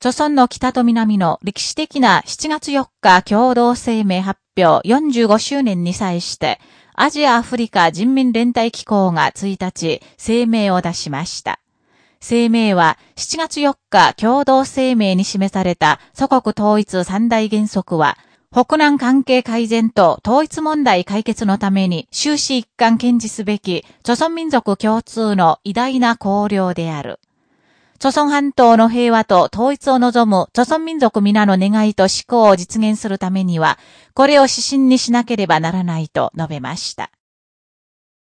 著村の北と南の歴史的な7月4日共同声明発表45周年に際して、アジアアフリカ人民連帯機構が1日声明を出しました。声明は7月4日共同声明に示された祖国統一三大原則は、北南関係改善と統一問題解決のために終始一貫堅持すべき、著村民族共通の偉大な綱領である。朝鮮半島の平和と統一を望む朝鮮民族皆の願いと思考を実現するためには、これを指針にしなければならないと述べました。